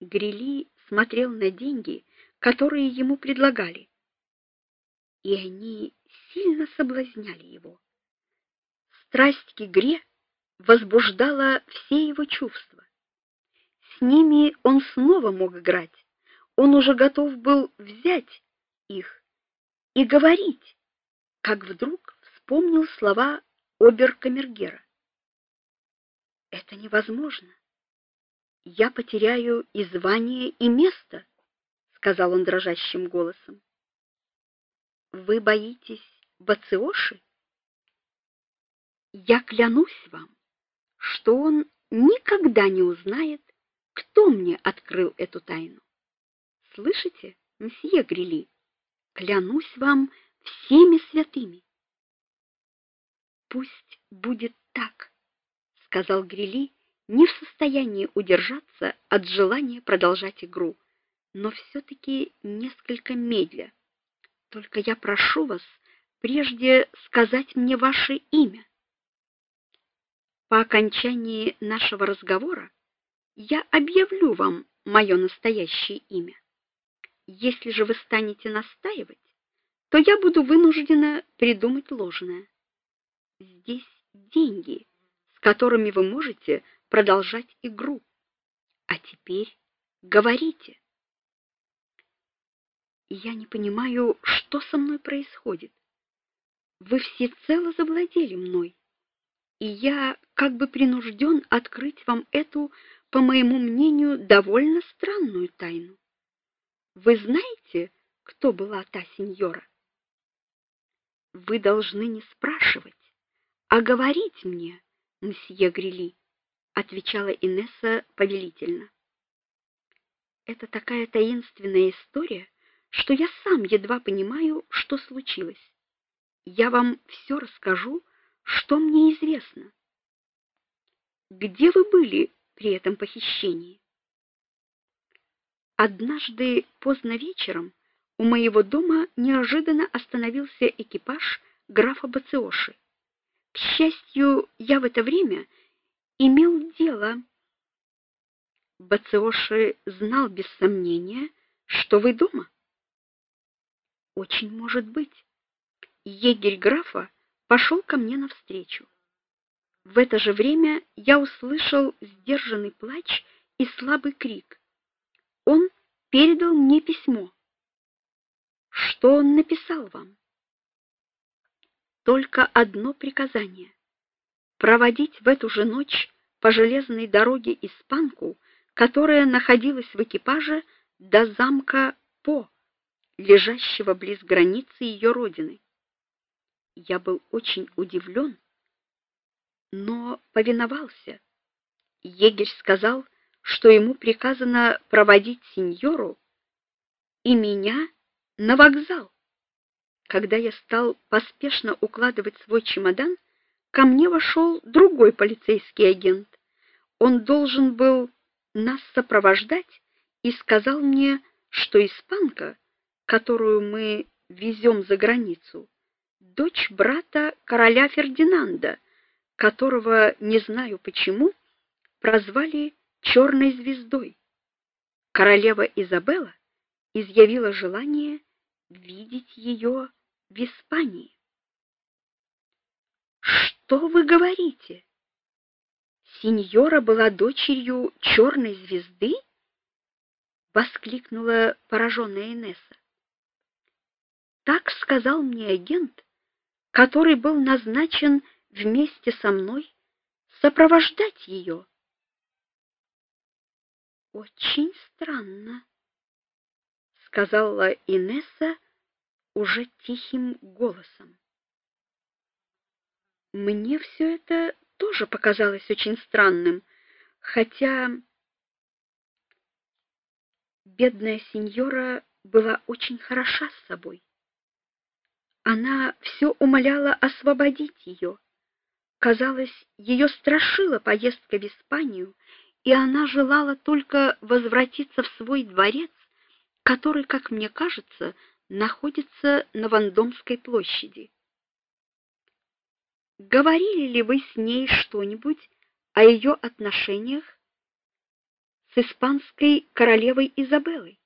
Грили смотрел на деньги, которые ему предлагали, и они сильно соблазняли его. Страсть к игре возбуждала все его чувства. С ними он снова мог играть. Он уже готов был взять их и говорить, как вдруг вспомнил слова оберкамергера. Это невозможно. Я потеряю и звание, и место, сказал он дрожащим голосом. Вы боитесь Бациоши? Я клянусь вам, что он никогда не узнает, кто мне открыл эту тайну. Слышите, месье Грили? Клянусь вам всеми святыми. Пусть будет так, сказал Грили, не в состоянии удержаться от желания продолжать игру, но все таки несколько медля. Только я прошу вас прежде сказать мне ваше имя. По окончании нашего разговора я объявлю вам мое настоящее имя. Если же вы станете настаивать, то я буду вынуждена придумать ложное. Здесь деньги, с которыми вы можете продолжать игру. А теперь говорите. Я не понимаю, что со мной происходит. Вы все цело завладели мной, и я как бы принужден открыть вам эту, по моему мнению, довольно странную тайну. Вы знаете, кто была та сеньора? Вы должны не спрашивать, а говорить мне, мсье Грили, отвечала Инесса повелительно. Это такая таинственная история, что я сам едва понимаю, что случилось. Я вам все расскажу, что мне известно. Где вы были при этом похищении? Однажды поздно вечером у моего дома неожиданно остановился экипаж графа Бациоши. К счастью, я в это время имел дело Бациоши знал без сомнения, что вы дома. Очень может быть. Егерь графа пошел ко мне навстречу. В это же время я услышал сдержанный плач и слабый крик. Он передал мне письмо. Что он написал вам? Только одно приказание проводить в эту же ночь по железной дороге испанку, которая находилась в экипаже до замка По, лежащего близ границы ее родины. Я был очень удивлен, но повиновался. Егерь сказал, что ему приказано проводить сеньору и меня на вокзал. Когда я стал поспешно укладывать свой чемодан, ко мне вошел другой полицейский агент. Он должен был нас сопровождать и сказал мне, что испанка, которую мы везем за границу, дочь брата короля Фердинанда, которого, не знаю почему, прозвали черной звездой. Королева Изабелла изъявила желание видеть ее в Испании. Что вы говорите? Синьора была дочерью черной звезды? воскликнула пораженная Инесса. Так сказал мне агент, который был назначен вместе со мной сопровождать ее. Очень странно, сказала Инесса уже тихим голосом. Мне все это тоже показалось очень странным, хотя бедная сеньора была очень хороша с собой. Она все умоляла освободить ее. Казалось, ее страшила поездка в Испанию, и она желала только возвратиться в свой дворец, который, как мне кажется, находится на Вандомской площади. Говорили ли вы с ней что-нибудь о ее отношениях с испанской королевой Изабеллой.